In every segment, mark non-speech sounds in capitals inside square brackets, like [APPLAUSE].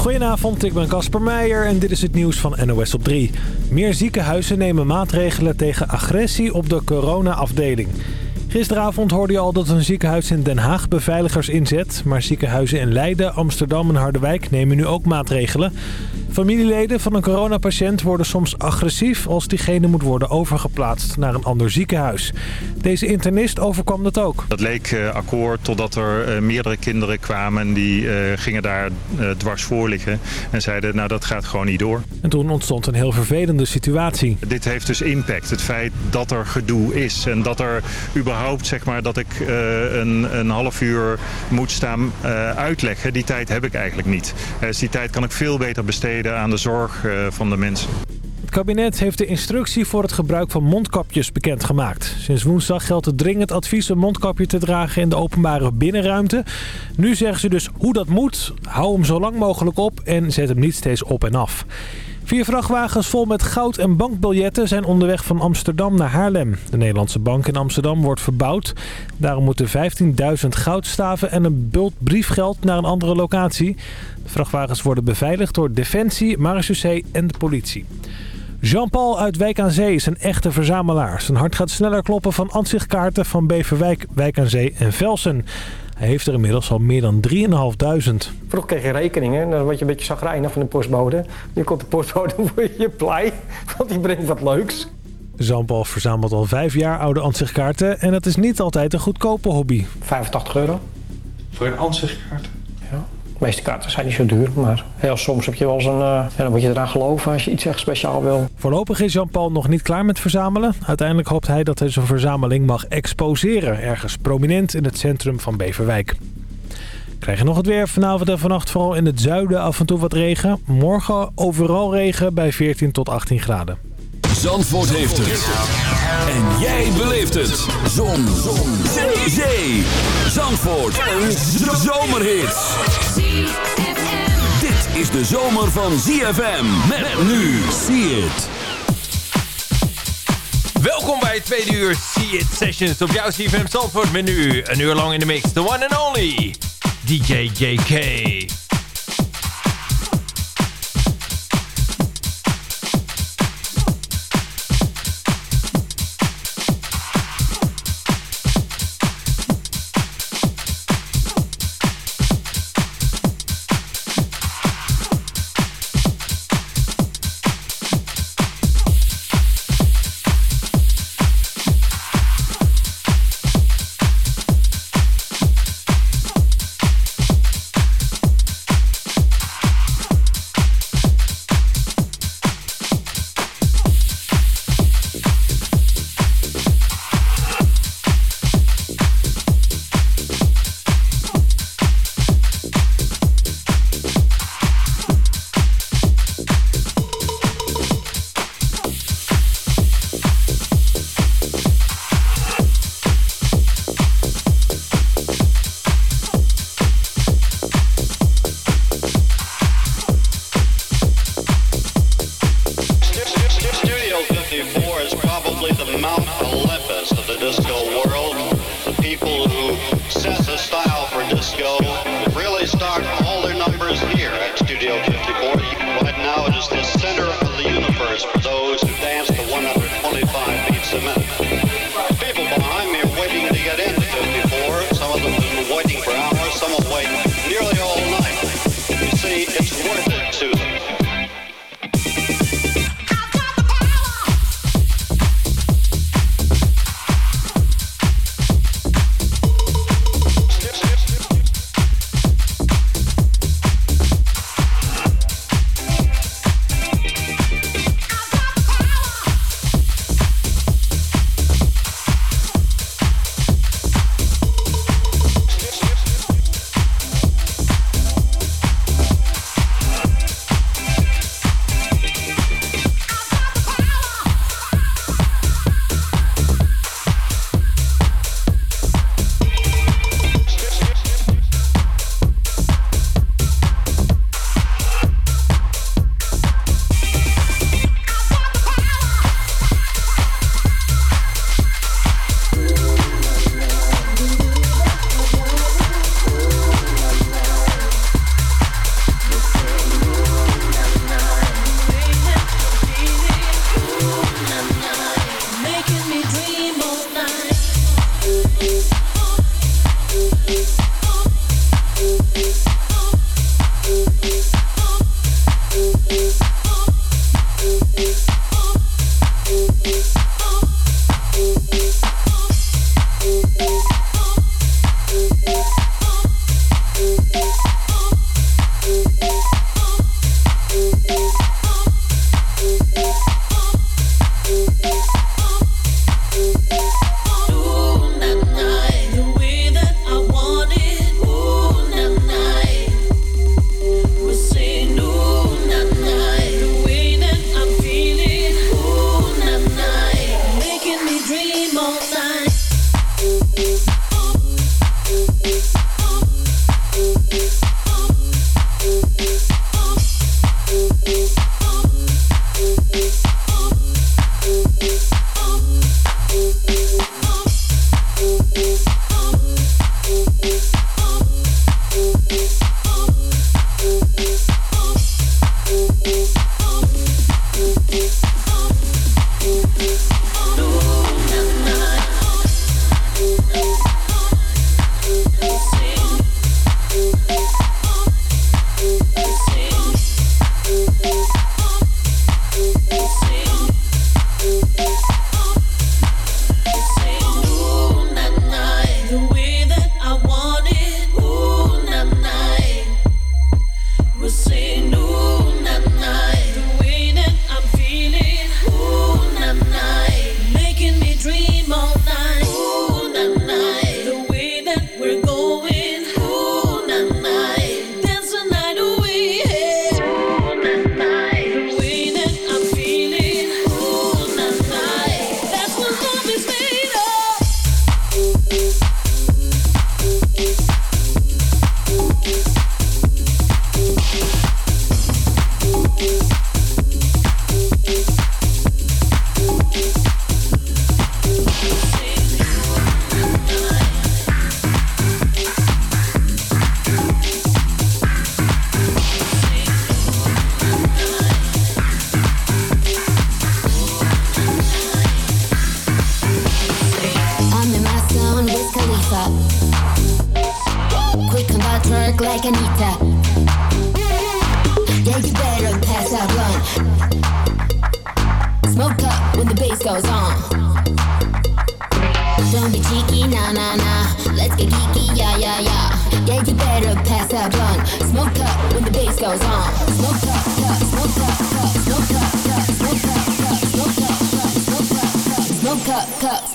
Goedenavond, ik ben Casper Meijer en dit is het nieuws van NOS op 3. Meer ziekenhuizen nemen maatregelen tegen agressie op de corona-afdeling. Gisteravond hoorde je al dat een ziekenhuis in Den Haag beveiligers inzet. Maar ziekenhuizen in Leiden, Amsterdam en Harderwijk nemen nu ook maatregelen. Familieleden van een coronapatiënt worden soms agressief als diegene moet worden overgeplaatst naar een ander ziekenhuis. Deze internist overkwam dat ook. Dat leek uh, akkoord totdat er uh, meerdere kinderen kwamen en die uh, gingen daar dwars voor liggen. En zeiden nou dat gaat gewoon niet door. En toen ontstond een heel vervelende situatie. Dit heeft dus impact. Het feit dat er gedoe is en dat er überhaupt zeg maar dat ik een, een half uur moet staan uitleggen. Die tijd heb ik eigenlijk niet. Dus die tijd kan ik veel beter besteden aan de zorg van de mensen. Het kabinet heeft de instructie voor het gebruik van mondkapjes bekendgemaakt. Sinds woensdag geldt het dringend advies een mondkapje te dragen in de openbare binnenruimte. Nu zeggen ze dus hoe dat moet. Hou hem zo lang mogelijk op en zet hem niet steeds op en af. Vier vrachtwagens vol met goud en bankbiljetten zijn onderweg van Amsterdam naar Haarlem. De Nederlandse bank in Amsterdam wordt verbouwd. Daarom moeten 15.000 goudstaven en een bult briefgeld naar een andere locatie. Vrachtwagens worden beveiligd door Defensie, Marechaussee en de politie. Jean-Paul uit Wijk aan Zee is een echte verzamelaar. Zijn hart gaat sneller kloppen van ansichtkaarten van Beverwijk, Wijk aan Zee en Velsen. Hij heeft er inmiddels al meer dan 3.500. Vroeger kreeg je rekeningen en dan word je een beetje zagrijnig van de postbode. Nu komt de postbode [LAUGHS] voor je blij, want die brengt wat leuks. Jean-Paul verzamelt al vijf jaar oude ansichtkaarten en het is niet altijd een goedkope hobby. 85 euro. Voor een ansichtkaart? Ja. De meeste kaarten zijn niet zo duur, maar heel soms heb je wel eens een... Uh, ja, dan moet je eraan geloven als je iets echt speciaal wil. Voorlopig is Jean-Paul nog niet klaar met verzamelen. Uiteindelijk hoopt hij dat hij zijn verzameling mag exposeren... ergens prominent in het centrum van Beverwijk. Krijg je nog het weer vanavond en vannacht vooral in het zuiden af en toe wat regen. Morgen overal regen bij 14 tot 18 graden. Zandvoort heeft het. En jij beleeft het. Zon. Zon. Zee. Zee. Zandvoort. Een zomerhit. Dit is de zomer van ZFM. Met nu. See it. Welkom bij het tweede uur See It Sessions op jouw ZFM Zandvoort. Met nu een uur lang in de mix. The one and only DJ JK.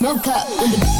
Smoke up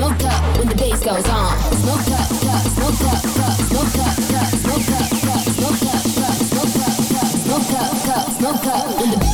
Smoke up when the bass goes on. smoke up, up, smoked up, up, smoked up, up, smoked up, up, smoked up, up, smoked up, up, smoked up, up, up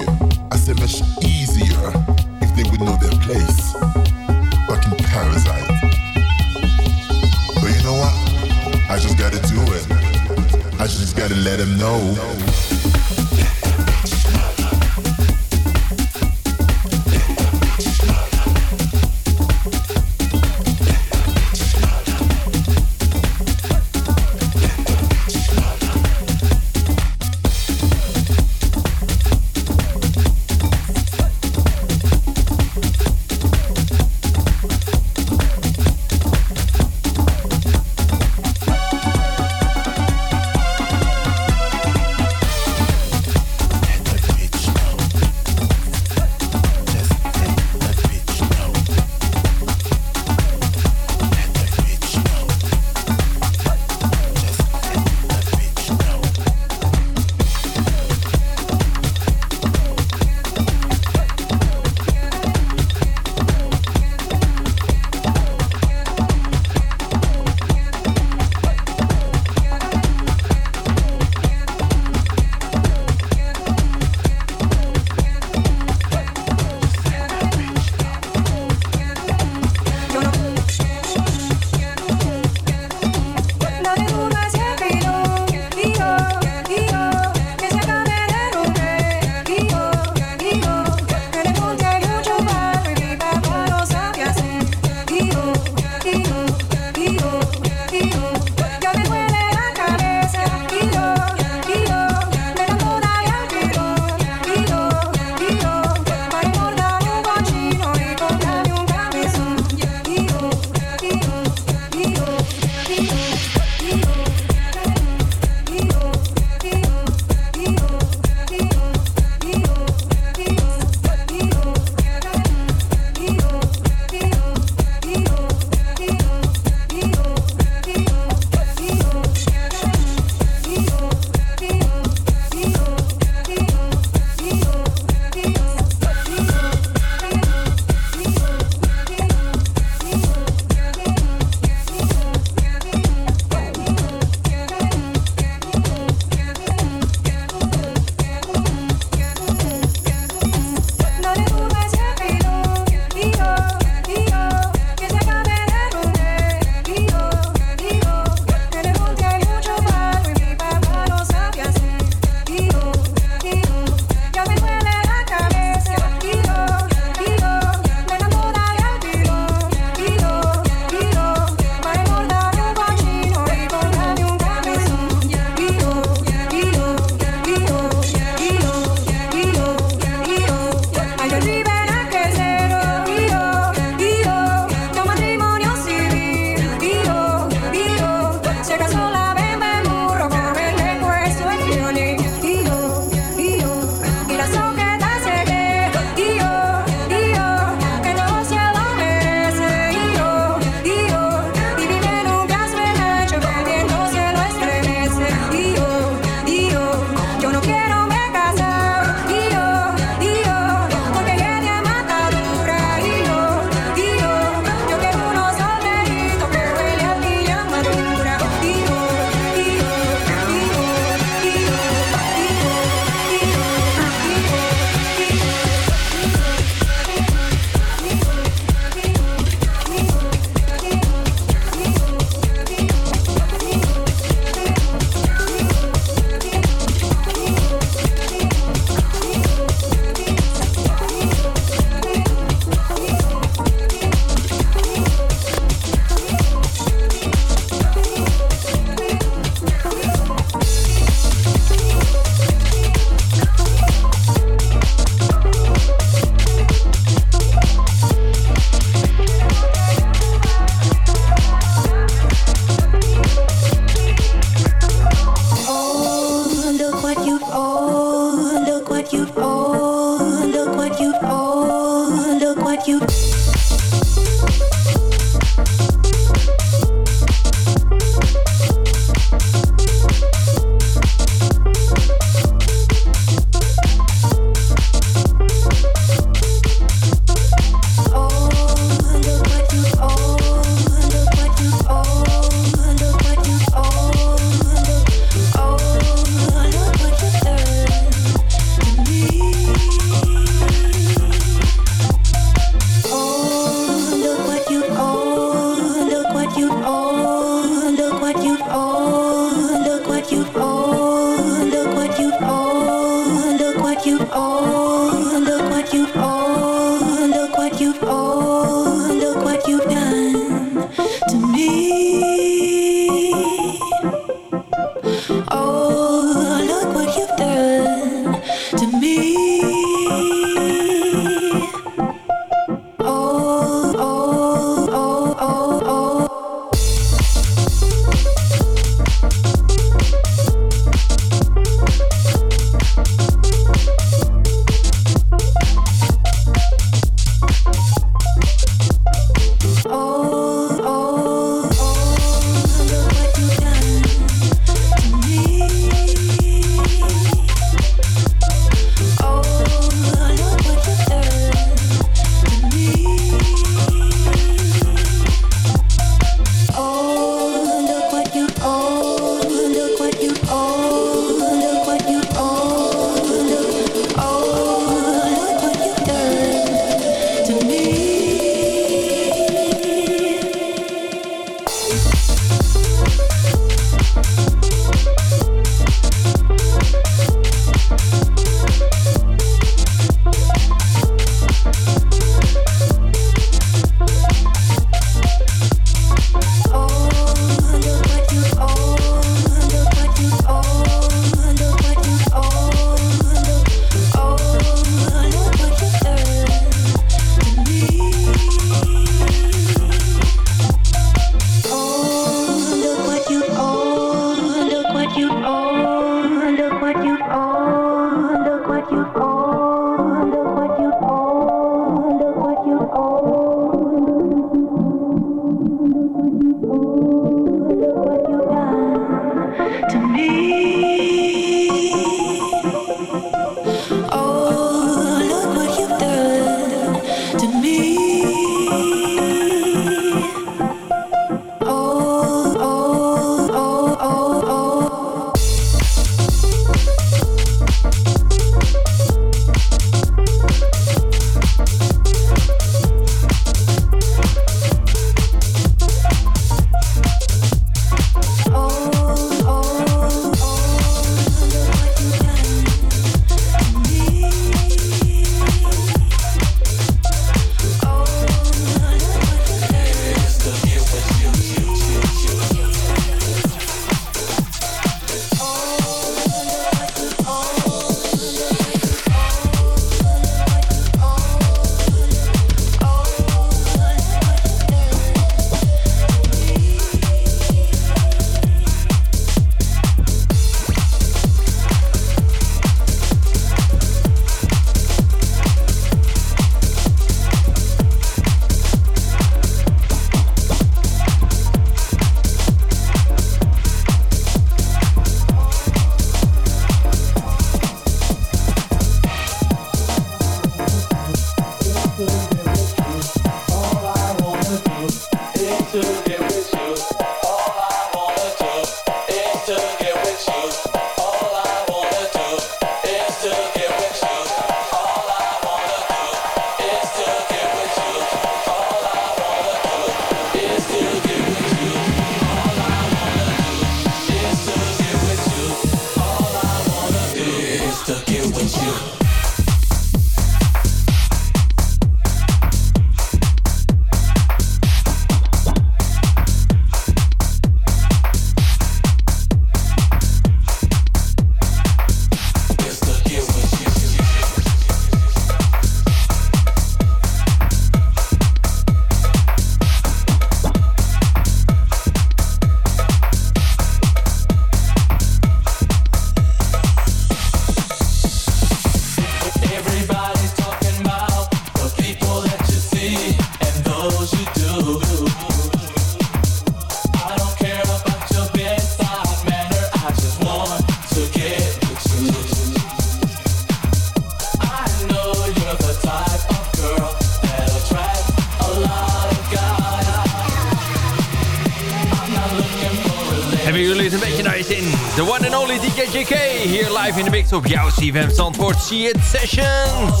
The one and only DJ Hier live in de mix op jouw CFM Zandvoort See It Sessions.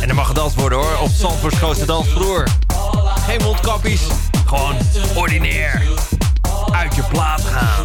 En er mag gedanst worden hoor, op Zandvoorts grootste dansvloer. Geen mondkapjes, gewoon ordinair. Uit je plaat gaan.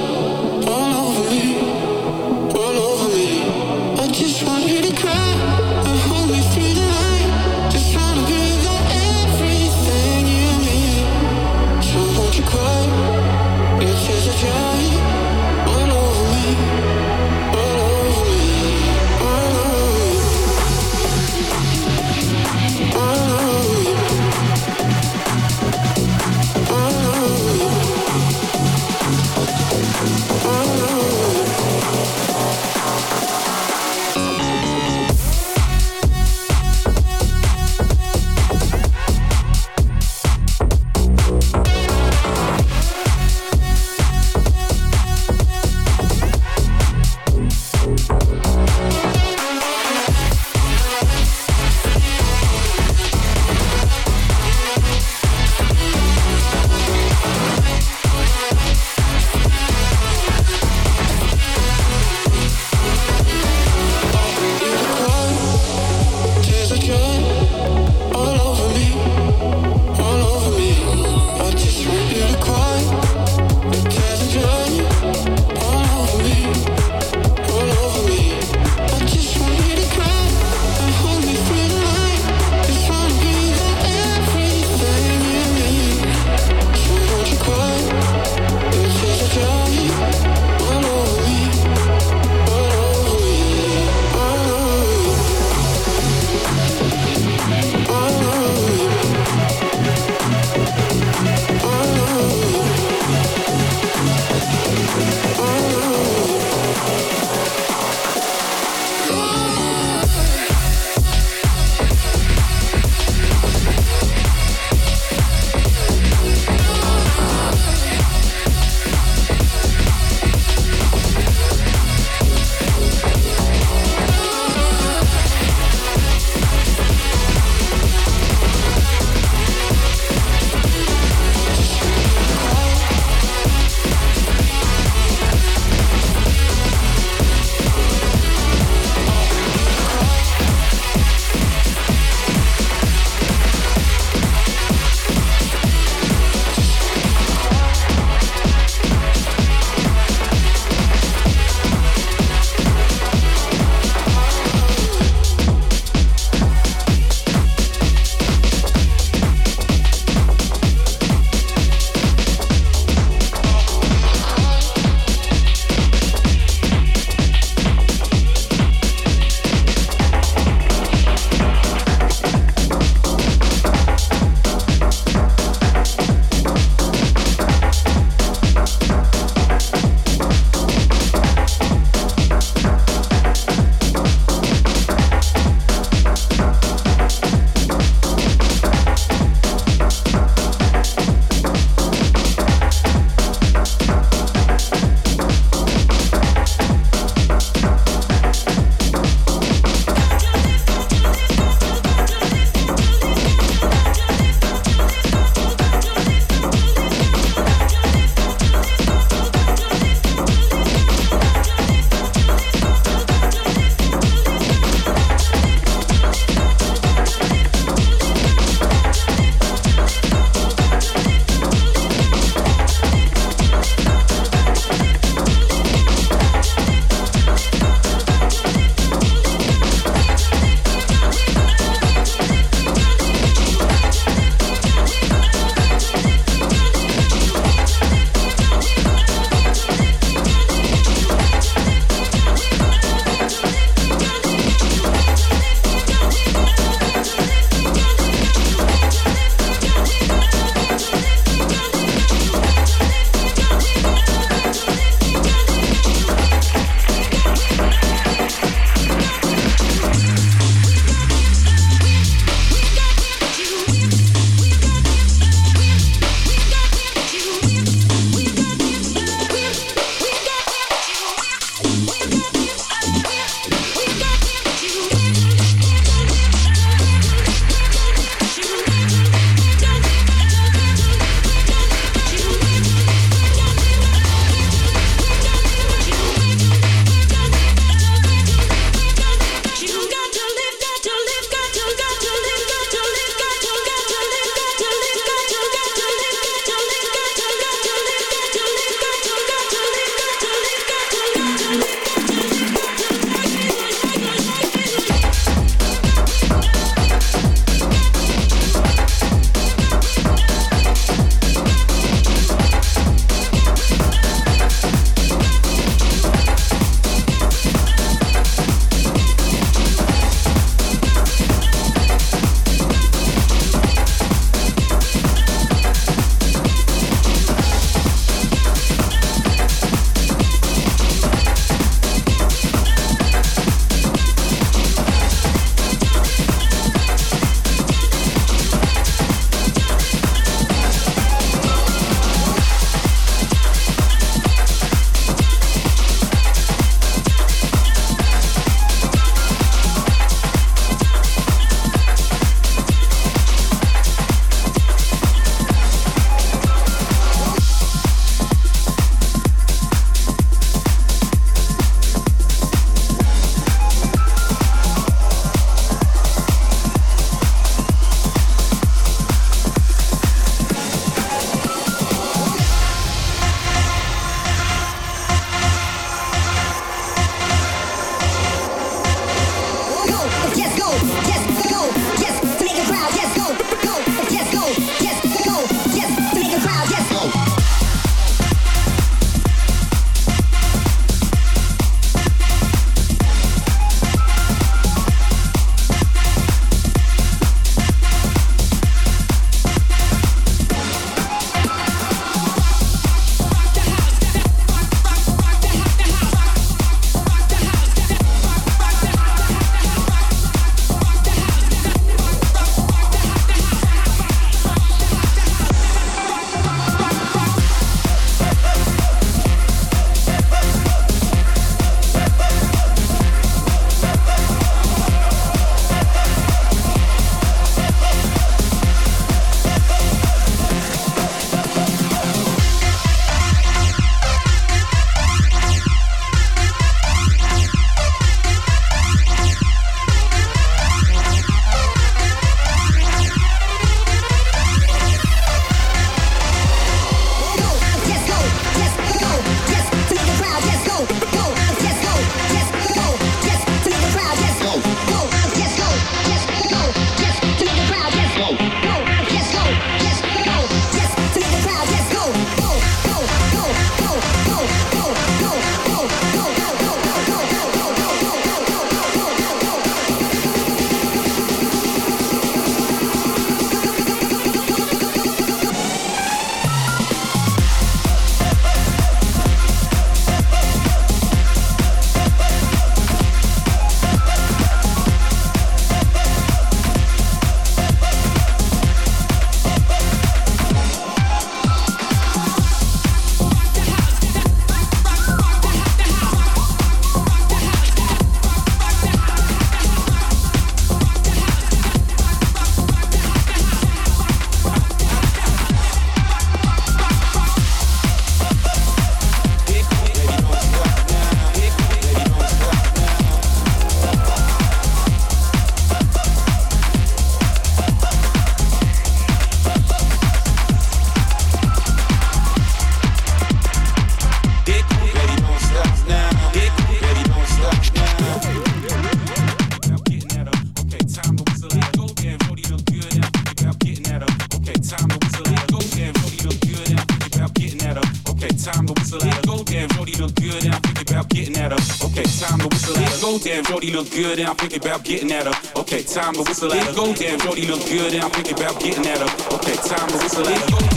Look good and I'm thinking about getting at her. Okay, time to whistle at her. Go damn, Jody look good and I'm thinking about getting at her. Okay, time to whistle at her.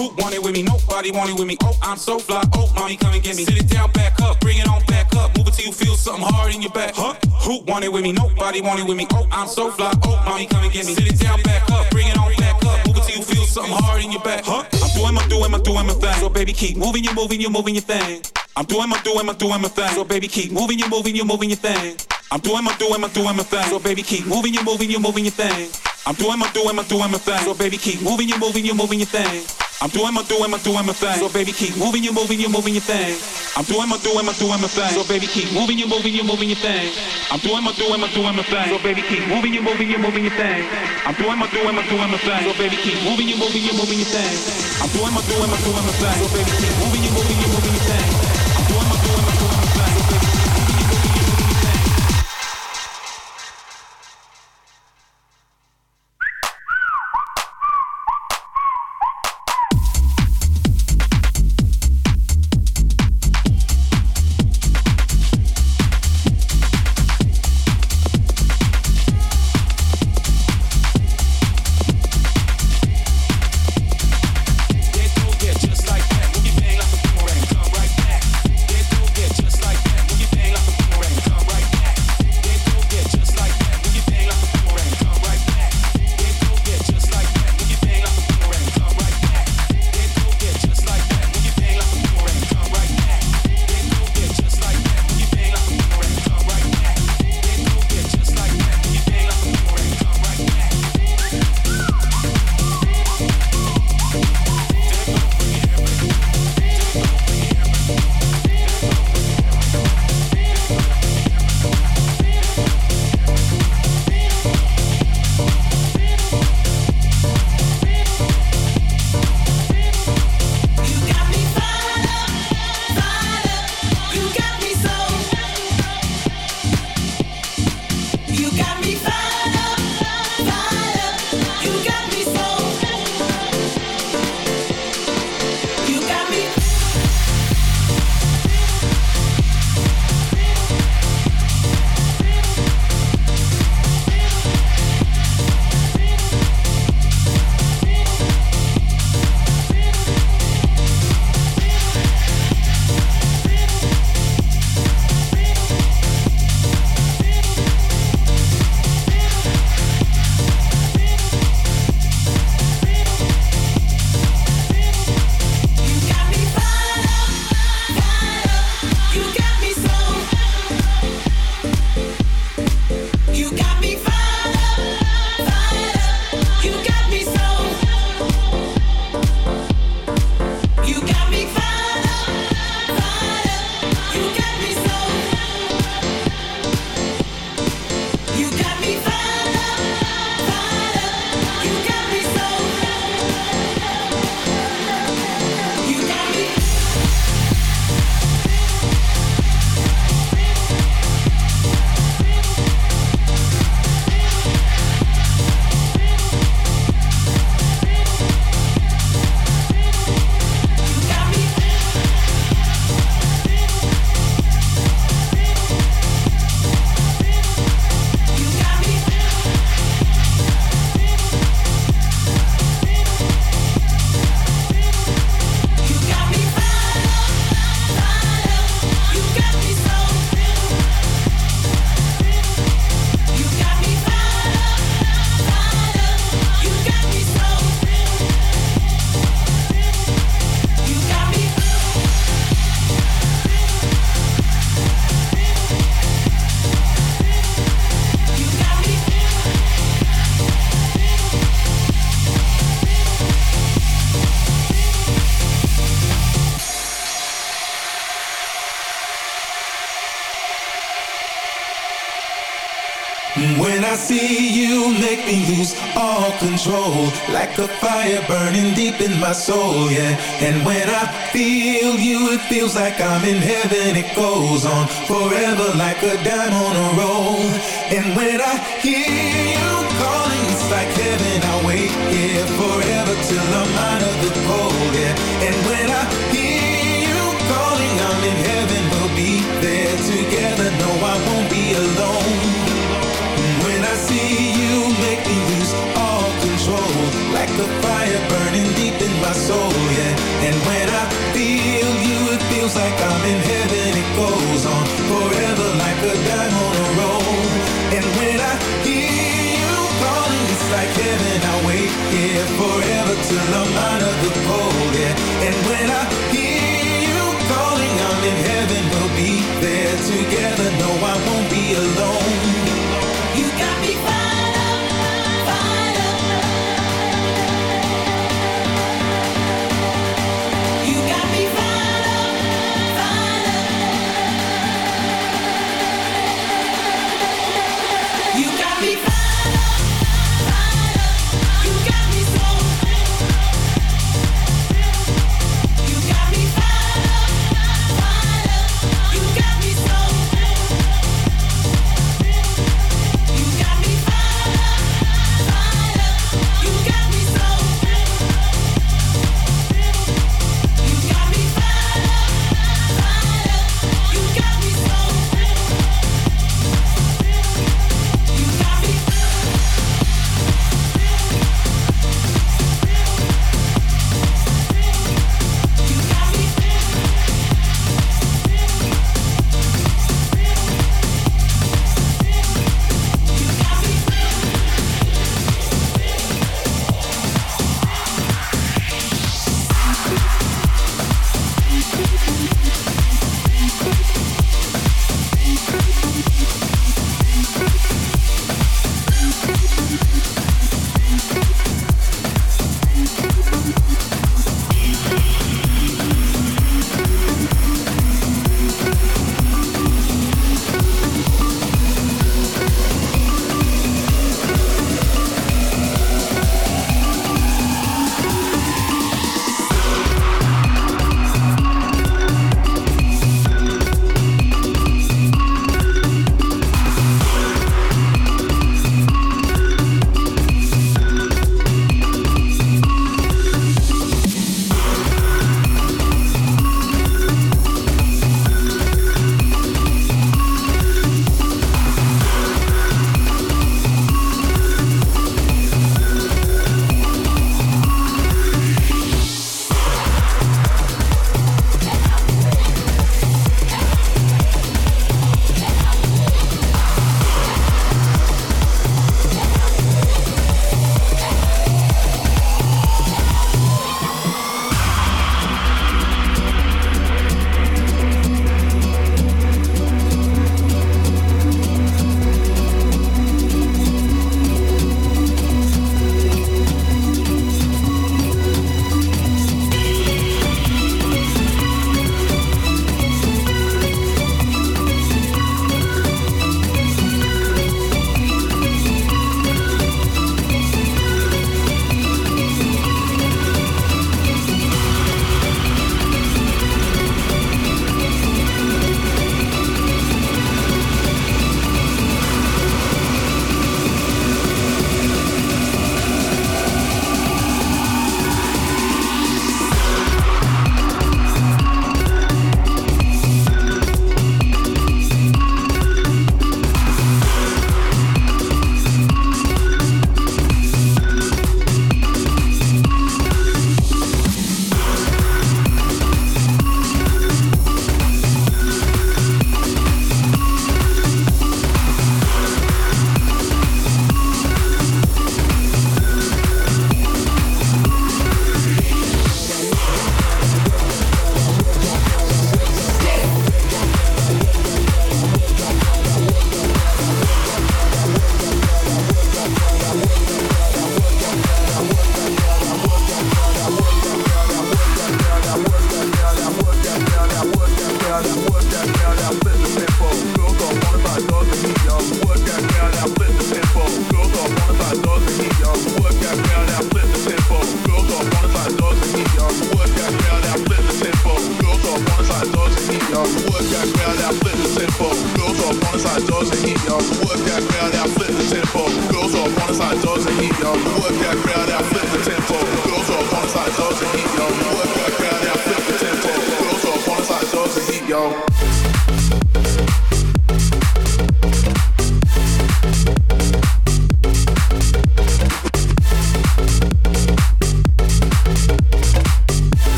Who want it with me? Nobody want it with me. Oh, I'm so fly. Oh, mommy, come and get me. Sit it down, back up, bring it on back up. Move it till you feel something hard in your back. Huh? Who want it with me? Nobody want it with me. Oh, I'm so fly. Oh, mommy, come and get me. Sit it down, back up, bring it on back up. Move it till you feel something hard in your back. Huh? I'm doing my, doing my, doing my thing. So baby, keep moving, you moving, you moving your thing. I'm doing my, doing my, doing my thing. So baby, keep moving, you moving, you moving your thing. I'm doing my, doing my, doing my thing. So baby, keep moving, you moving, you moving your thing. I'm doing my, doing my, doing my thing. So baby, keep moving, you moving, you moving your thing. I'm doing my, doing my, doing my thing. So baby, keep moving, you moving, you moving your thing. I'm doing my, doing my, doing my thing. So baby, keep moving, you moving, you moving your thing. I'm doing my, doing my, doing my thing. So baby, keep moving, you moving, you moving your thing. I'm doing my, doing my, doing my thing. So baby, keep moving, you moving, you moving your thing. I'm doing my, doing my, doing my thing. So baby, keep moving, you moving, you moving your thing. Me lose all control Like a fire burning deep in my soul, yeah. And when I feel you, it feels like I'm in heaven. It goes on forever like a dime on a roll. And when I hear you calling, it's like heaven. I'll wait here forever till I'm out of the cold, yeah. And when I hear you calling, I'm in heaven. We'll be there together, no I won't be alone soul, yeah And when I feel you, it feels like I'm in heaven. It goes on forever like a dime on a roll. And when I hear you calling, it's like heaven. I wait here forever till I'm out of the cold,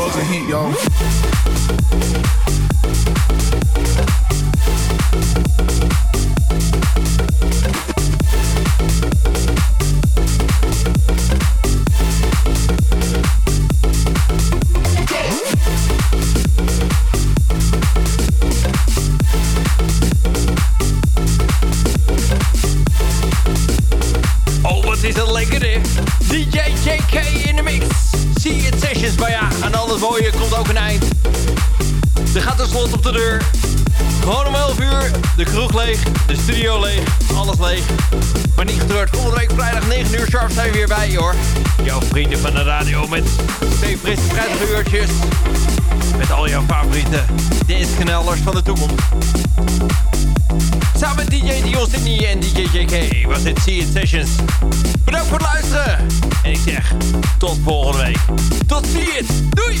dogs and heat, y'all. De kroeg leeg, de studio leeg, alles leeg. Maar niet getreurd, volgende week vrijdag 9 uur sharp zijn we weer bij je hoor. Jouw vrienden van de radio met twee frisse prettige uurtjes. Met al jouw favoriete discoknellers van de toekomst. Samen met DJ Dion Sydney en DJ JK was dit See It Sessions. Bedankt voor het luisteren. En ik zeg tot volgende week. Tot ziens. Doei.